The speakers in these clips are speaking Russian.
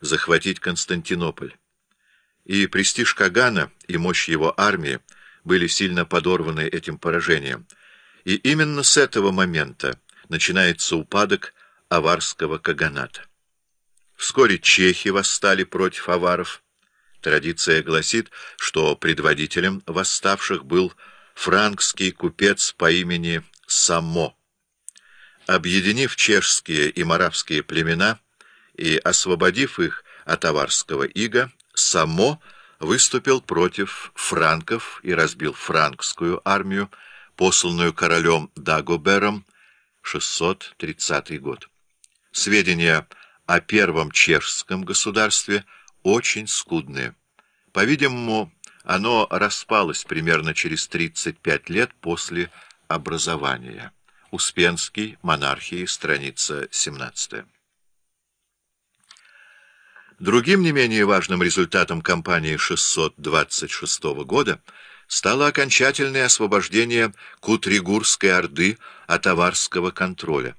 захватить Константинополь. И престиж Кагана, и мощь его армии были сильно подорваны этим поражением. И именно с этого момента начинается упадок аварского каганата. Вскоре чехи восстали против аваров. Традиция гласит, что предводителем восставших был франкский купец по имени Само. Объединив чешские и моравские племена и освободив их от аварского ига, Само выступил против франков и разбил франкскую армию, посланную королем Дагобером, 630 год. Сведения о первом чешском государстве очень скудные. По-видимому, оно распалось примерно через 35 лет после образования. Успенский, монархии, страница 17. Другим не менее важным результатом кампании 626 года стало окончательное освобождение Кутригурской Орды от аварского контроля.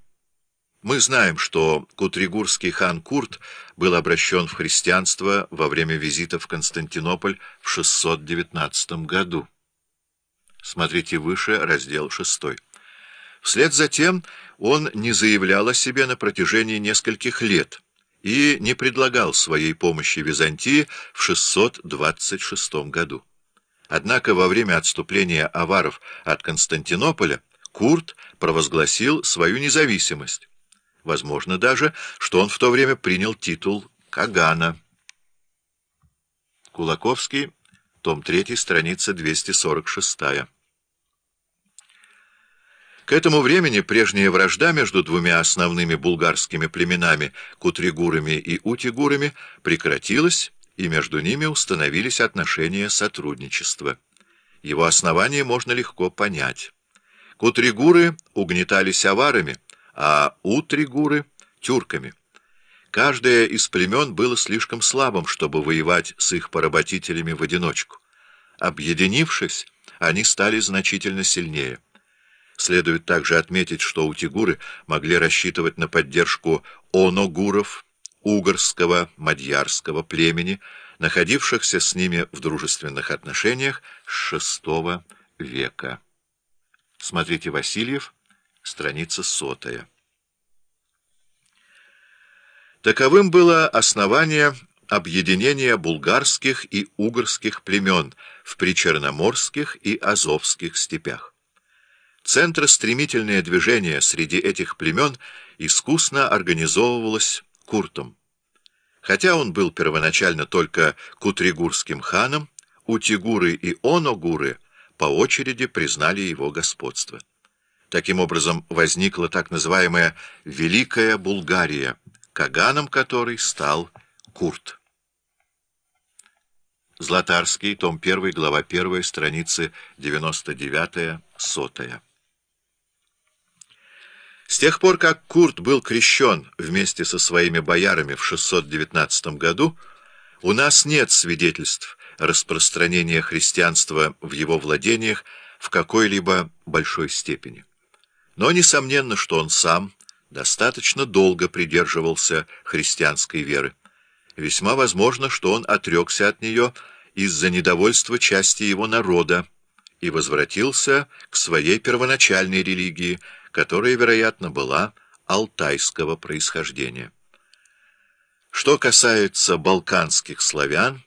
Мы знаем, что кутригурский хан Курт был обращен в христианство во время визита в Константинополь в 619 году. Смотрите выше, раздел 6. Вслед за тем он не заявлял о себе на протяжении нескольких лет и не предлагал своей помощи Византии в 626 году. Однако во время отступления аваров от Константинополя Курт провозгласил свою независимость. Возможно даже, что он в то время принял титул Кагана. Кулаковский, том 3, страница 246. К этому времени прежняя вражда между двумя основными булгарскими племенами, кутригурами и утигурами, прекратилась, и между ними установились отношения сотрудничества. Его основание можно легко понять. Кутригуры угнетались аварами, а утригуры — тюрками. Каждое из племен было слишком слабым, чтобы воевать с их поработителями в одиночку. Объединившись, они стали значительно сильнее. Следует также отметить, что утигуры могли рассчитывать на поддержку оногуров, угорского, мадьярского племени, находившихся с ними в дружественных отношениях с VI века. Смотрите Васильев, страница сотая. Таковым было основание объединения булгарских и угорских племен в причерноморских и азовских степях. Центростремительное движение среди этих племен искусно организовывалось Куртом. Хотя он был первоначально только кутригурским ханом, утигуры и оногуры по очереди признали его господство. Таким образом возникла так называемая «Великая Булгария», каганом которой стал Курт. Златарский, том 1, глава 1, страницы 99-100. С тех пор, как Курт был крещен вместе со своими боярами в 619 году, у нас нет свидетельств распространения христианства в его владениях в какой-либо большой степени. Но несомненно, что он сам достаточно долго придерживался христианской веры. Весьма возможно, что он отрекся от нее из-за недовольства части его народа и возвратился к своей первоначальной религии – которая, вероятно, была алтайского происхождения. Что касается балканских славян,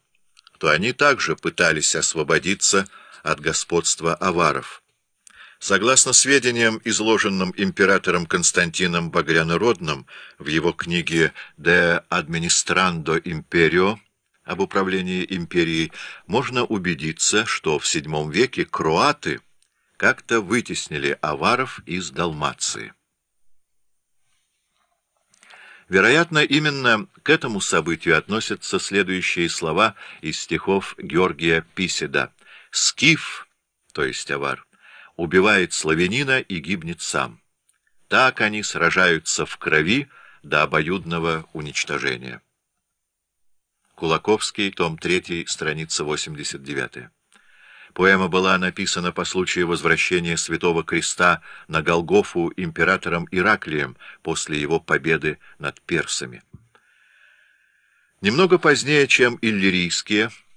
то они также пытались освободиться от господства аваров. Согласно сведениям, изложенным императором Константином Багрянородным в его книге «De Administrando Imperio» об управлении империей, можно убедиться, что в VII веке круаты – как-то вытеснили аваров из Далмации. Вероятно, именно к этому событию относятся следующие слова из стихов Георгия Писеда. «Скиф, то есть авар, убивает славянина и гибнет сам. Так они сражаются в крови до обоюдного уничтожения». Кулаковский, том 3, страница 89. Поэма была написана по случаю возвращения Святого Креста на Голгофу императором Ираклием после его победы над персами. Немного позднее, чем иллирийские,